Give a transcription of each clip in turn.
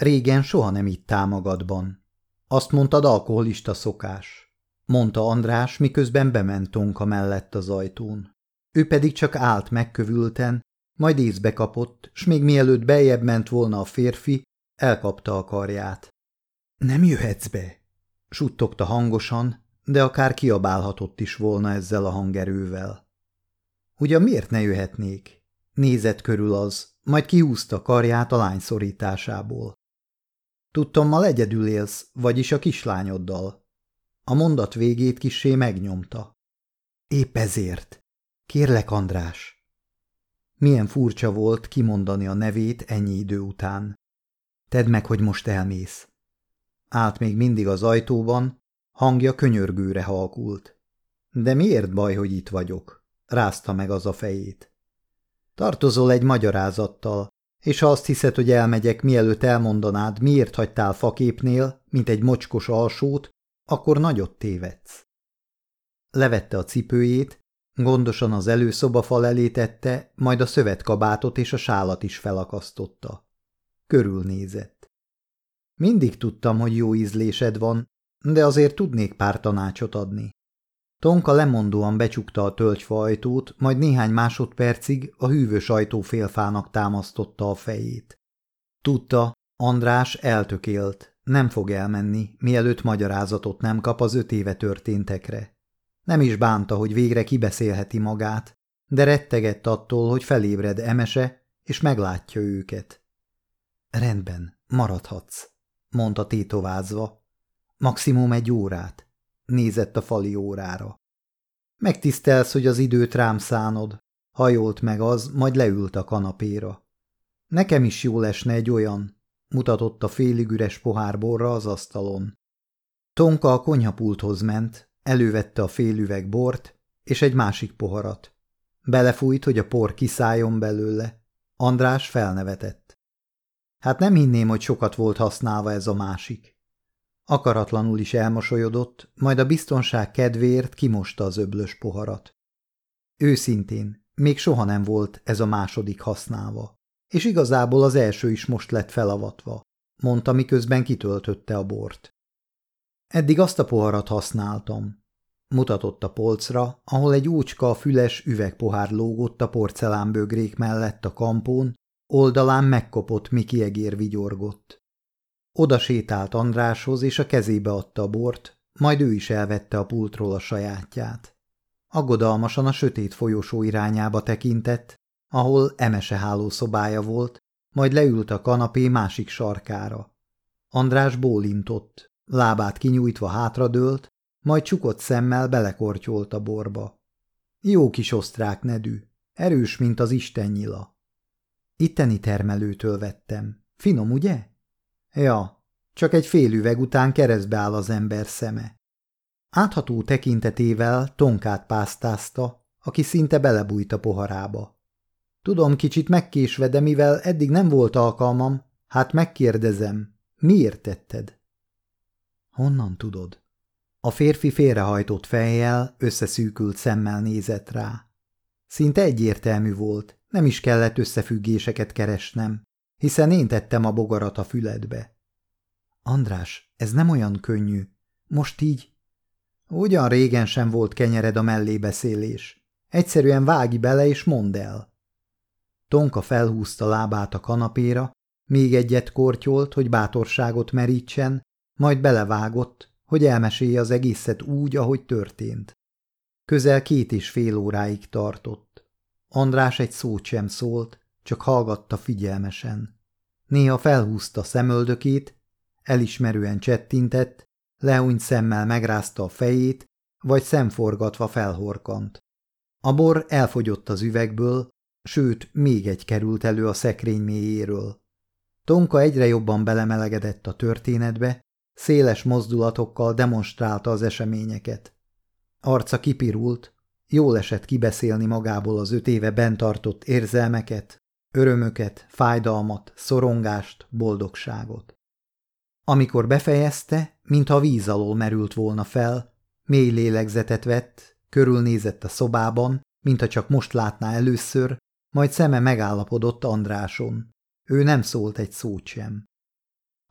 Régen soha nem ittál magadban. Azt mondtad, alkoholista szokás. Mondta András, miközben bement Tonka mellett az ajtón. Ő pedig csak állt megkövülten, majd észbe kapott, s még mielőtt bejebb ment volna a férfi, elkapta a karját. Nem jöhetsz be, suttogta hangosan, de akár kiabálhatott is volna ezzel a hangerővel. Ugyan miért ne jöhetnék? Nézett körül az, majd kihúzta karját a lány szorításából. Tudtam, ma egyedül élsz, vagyis a kislányoddal. A mondat végét kissé megnyomta. Épp ezért. Kérlek, András. Milyen furcsa volt kimondani a nevét ennyi idő után. Tedd meg, hogy most elmész. Állt még mindig az ajtóban, hangja könyörgőre halkult. De miért baj, hogy itt vagyok? Rázta meg az a fejét. Tartozol egy magyarázattal, és ha azt hiszed, hogy elmegyek, mielőtt elmondanád, miért hagytál faképnél, mint egy mocskos alsót, akkor nagyot tévedsz. Levette a cipőjét, gondosan az előszoba elé tette, majd a szövetkabátot és a sálat is felakasztotta. Körülnézett. Mindig tudtam, hogy jó ízlésed van, de azért tudnék pár tanácsot adni. Tonka lemondóan becsukta a tölgyfa ajtót, majd néhány másodpercig a hűvös ajtó félfának támasztotta a fejét. Tudta, András eltökélt, nem fog elmenni, mielőtt magyarázatot nem kap az öt éve történtekre. Nem is bánta, hogy végre kibeszélheti magát, de rettegett attól, hogy felébred Emese, és meglátja őket. Rendben, maradhatsz, mondta tétovázva. Maximum egy órát. Nézett a fali órára. Megtisztelsz, hogy az időt rám szánod. Hajolt meg az, majd leült a kanapéra. Nekem is jó lesne egy olyan, mutatott a félig üres pohárborra az asztalon. Tonka a konyhapulthoz ment, elővette a félüveg bort és egy másik poharat. Belefújt, hogy a por kiszálljon belőle. András felnevetett. Hát nem hinném, hogy sokat volt használva ez a másik. Akaratlanul is elmosolyodott, majd a biztonság kedvéért kimosta az öblös poharat. Őszintén, még soha nem volt ez a második használva, és igazából az első is most lett felavatva, mondta, miközben kitöltötte a bort. Eddig azt a poharat használtam. Mutatott a polcra, ahol egy úcska füles üvegpohár lógott a porcelánbögrék mellett a kampón, oldalán megkopott Miki egér vigyorgott. Oda sétált Andráshoz, és a kezébe adta a bort, majd ő is elvette a pultról a sajátját. Aggodalmasan a sötét folyosó irányába tekintett, ahol emese hálószobája volt, majd leült a kanapé másik sarkára. András bólintott, lábát kinyújtva hátradőlt, majd csukott szemmel belekortyolt a borba. Jó kis osztrák nedű, erős, mint az istennyila. Itteni termelőtől vettem. Finom, ugye? Ja, csak egy fél üveg után keresztbe áll az ember szeme. Átható tekintetével Tonkát pásztázta, aki szinte belebújt a poharába. Tudom, kicsit megkésve, de mivel eddig nem volt alkalmam, hát megkérdezem, miért tetted? Honnan tudod? A férfi félrehajtott fejjel, összeszűkült szemmel nézett rá. Szinte egyértelmű volt, nem is kellett összefüggéseket keresnem hiszen én tettem a bogarat a füledbe. András, ez nem olyan könnyű. Most így... Ugyan régen sem volt kenyered a mellébeszélés. Egyszerűen vági bele és mondd el. Tonka felhúzta lábát a kanapéra, még egyet kortyolt, hogy bátorságot merítsen, majd belevágott, hogy elmesélje az egészet úgy, ahogy történt. Közel két és fél óráig tartott. András egy szót sem szólt, csak hallgatta figyelmesen. Néha felhúzta szemöldökét, elismerően csettintett, lehúnyt szemmel megrázta a fejét, vagy szemforgatva felhorkant. A bor elfogyott az üvegből, sőt, még egy került elő a szekrény mélyéről. Tonka egyre jobban belemelegedett a történetbe, széles mozdulatokkal demonstrálta az eseményeket. Arca kipirult, jól esett kibeszélni magából az öt éve bent tartott érzelmeket, Örömöket, fájdalmat, szorongást, boldogságot. Amikor befejezte, mintha víz alól merült volna fel, mély lélegzetet vett, körülnézett a szobában, mintha csak most látná először, majd szeme megállapodott Andráson. Ő nem szólt egy szót sem.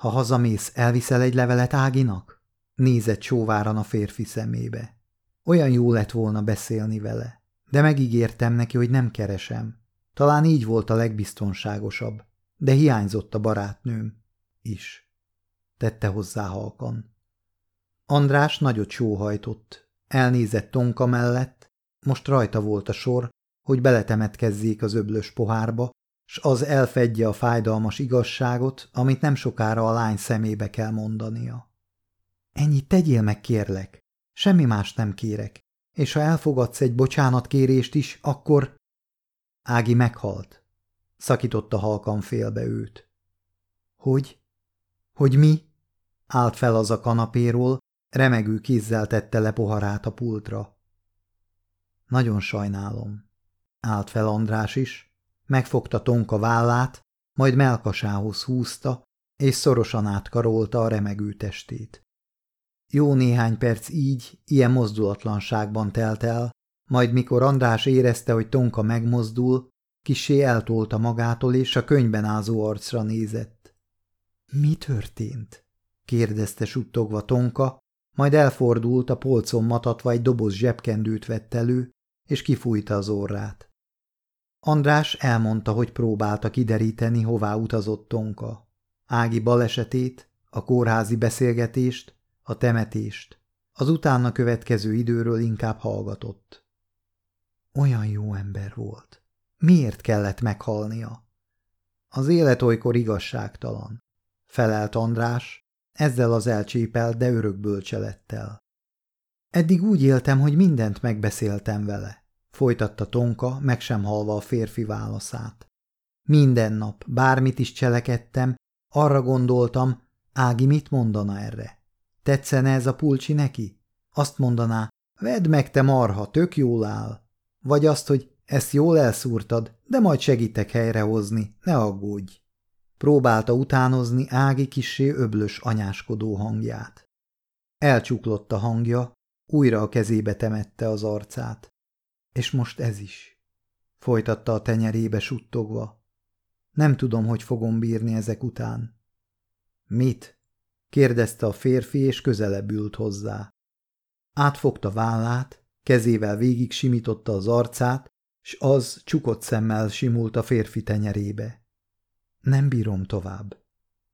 Ha hazamész, elviszel egy levelet Áginak? Nézett sóváran a férfi szemébe. Olyan jó lett volna beszélni vele, de megígértem neki, hogy nem keresem. Talán így volt a legbiztonságosabb, de hiányzott a barátnőm is. Tette hozzá halkan. András nagyot sóhajtott, elnézett Tonka mellett, most rajta volt a sor, hogy beletemetkezzék az öblös pohárba, s az elfedje a fájdalmas igazságot, amit nem sokára a lány szemébe kell mondania. Ennyit tegyél meg, kérlek. Semmi más nem kérek. És ha elfogadsz egy bocsánatkérést is, akkor... Ági meghalt. Szakította halkan félbe őt. Hogy? Hogy mi? Állt fel az a kanapéról, remegő kézzel tette le poharát a pultra. Nagyon sajnálom. Állt fel András is, megfogta Tonka vállát, majd melkasához húzta, és szorosan átkarolta a remegő testét. Jó néhány perc így, ilyen mozdulatlanságban telt el, majd mikor András érezte, hogy Tonka megmozdul, kisé eltolta magától, és a könyvben ázó arcra nézett. – Mi történt? – kérdezte suttogva Tonka, majd elfordult, a polcon matatva egy doboz zsebkendőt vett elő, és kifújta az orrát. András elmondta, hogy próbálta kideríteni, hová utazott Tonka. Ági balesetét, a kórházi beszélgetést, a temetést. Az utána következő időről inkább hallgatott. Olyan jó ember volt. Miért kellett meghalnia? Az élet olykor igazságtalan. Felelt András, ezzel az elcsépelt, de örök bölcselettel. Eddig úgy éltem, hogy mindent megbeszéltem vele, folytatta Tonka, meg sem halva a férfi válaszát. Minden nap, bármit is cselekedtem, arra gondoltam, Ági mit mondana erre. Tetszene ez a pulcsi neki? Azt mondaná, vedd meg te marha, tök jól áll. Vagy azt, hogy ezt jól elszúrtad, de majd segítek helyrehozni, ne aggódj. Próbálta utánozni Ági kissé öblös anyáskodó hangját. Elcsuklott a hangja, újra a kezébe temette az arcát. És most ez is. Folytatta a tenyerébe suttogva. Nem tudom, hogy fogom bírni ezek után. Mit? kérdezte a férfi, és közelebb ült hozzá. Átfogta vállát, kezével végig simította az arcát, s az csukott szemmel simult a férfi tenyerébe. Nem bírom tovább,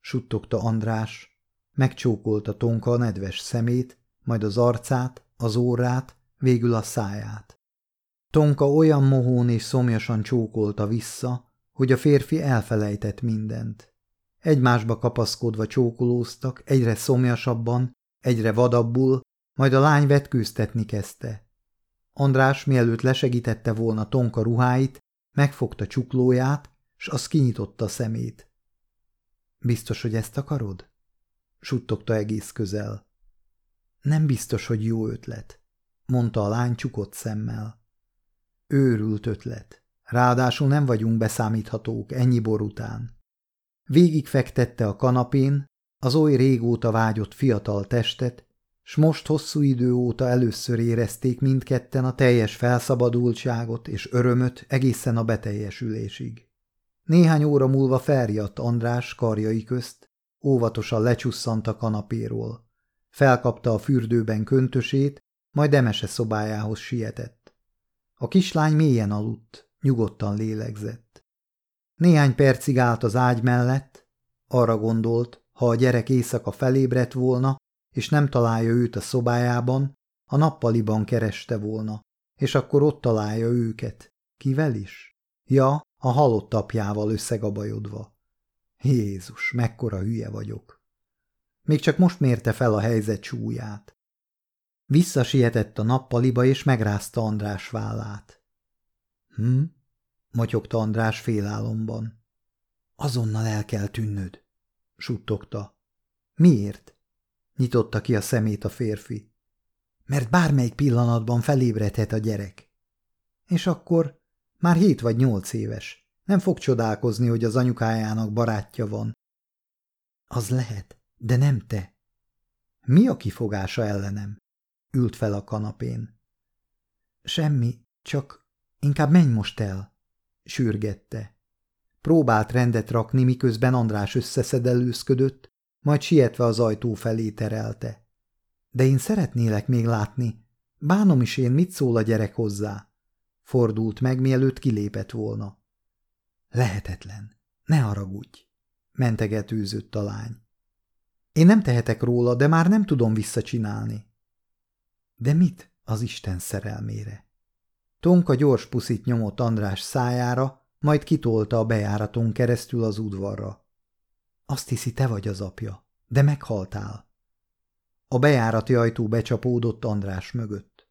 suttogta András, megcsókolta Tonka a nedves szemét, majd az arcát, az órát, végül a száját. Tonka olyan mohón és szomjasan csókolta vissza, hogy a férfi elfelejtett mindent. Egymásba kapaszkodva csókolóztak, egyre szomjasabban, egyre vadabbul, majd a lány vetkőztetni kezdte. András mielőtt lesegítette volna Tonka ruháit, megfogta csuklóját, s az kinyitotta a szemét. Biztos, hogy ezt akarod? suttogta egész közel. Nem biztos, hogy jó ötlet, mondta a lány csukott szemmel. Őrült ötlet. Ráadásul nem vagyunk beszámíthatók ennyi bor után. Végigfektette a kanapén az oly régóta vágyott fiatal testet, s most hosszú idő óta először érezték mindketten a teljes felszabadultságot és örömöt egészen a beteljesülésig. Néhány óra múlva felriadt András karjai közt, óvatosan lecsusszant a kanapéról. Felkapta a fürdőben köntösét, majd Emese szobájához sietett. A kislány mélyen aludt, nyugodtan lélegzett. Néhány percig állt az ágy mellett, arra gondolt, ha a gyerek éjszaka felébredt volna, és nem találja őt a szobájában, a nappaliban kereste volna, és akkor ott találja őket. Kivel is? Ja, a halott apjával összegabajodva. Jézus, mekkora hülye vagyok. Még csak most mérte fel a helyzet súlyát. Visszasietett a nappaliba, és megrázta András vállát. Hm? motyogta András félálomban. Azonnal el kell tűnnöd, suttogta. Miért? Nyitotta ki a szemét a férfi. Mert bármelyik pillanatban felébredhet a gyerek. És akkor már hét vagy nyolc éves. Nem fog csodálkozni, hogy az anyukájának barátja van. Az lehet, de nem te. Mi a kifogása ellenem? Ült fel a kanapén. Semmi, csak inkább menj most el sürgette. Próbált rendet rakni, miközben András összeszedelőzködött, majd sietve az ajtó felé terelte. De én szeretnélek még látni. Bánom is én, mit szól a gyerek hozzá? Fordult meg, mielőtt kilépett volna. Lehetetlen. Ne haragudj, mentegetőzött a lány. Én nem tehetek róla, de már nem tudom visszacsinálni. De mit az Isten szerelmére? Tonka gyors puszit nyomott András szájára, majd kitolta a bejáraton keresztül az udvarra. Azt hiszi, te vagy az apja, de meghaltál. A bejárati ajtó becsapódott András mögött.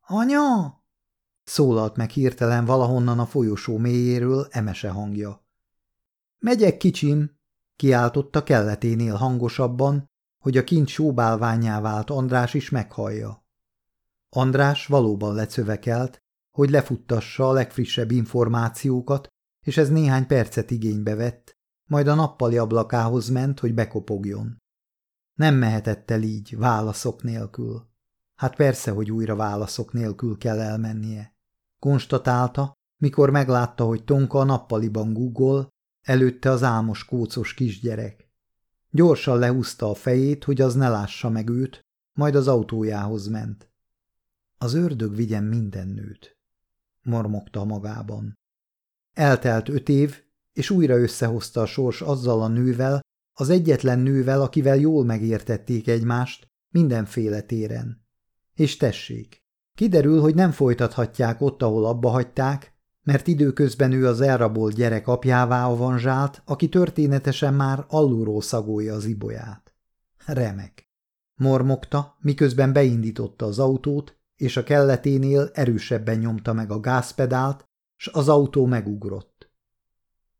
Anya! Szólalt meg hirtelen valahonnan a folyosó mélyéről emese hangja. Megyek, kicsim! Kiáltotta kelleténél hangosabban, hogy a kint sóbálványá vált András is meghallja. András valóban lecövekelt, hogy lefuttassa a legfrissebb információkat, és ez néhány percet igénybe vett, majd a nappali ablakához ment, hogy bekopogjon. Nem mehetett el így, válaszok nélkül. Hát persze, hogy újra válaszok nélkül kell elmennie. Konstatálta, mikor meglátta, hogy Tonka a nappaliban guggol, előtte az álmos kócos kisgyerek. Gyorsan lehúzta a fejét, hogy az ne lássa meg őt, majd az autójához ment. Az ördög vigyen minden nőt, mormogta magában. Eltelt öt év, és újra összehozta a sors azzal a nővel, az egyetlen nővel, akivel jól megértették egymást, mindenféle téren. És tessék, kiderül, hogy nem folytathatják ott, ahol abba hagyták, mert időközben ő az elrabolt gyerek apjává avanzsált, aki történetesen már alulról szagolja az ibolyát. Remek. Mormogta, miközben beindította az autót, és a kelleténél erősebben nyomta meg a gázpedált, s az autó megugrott.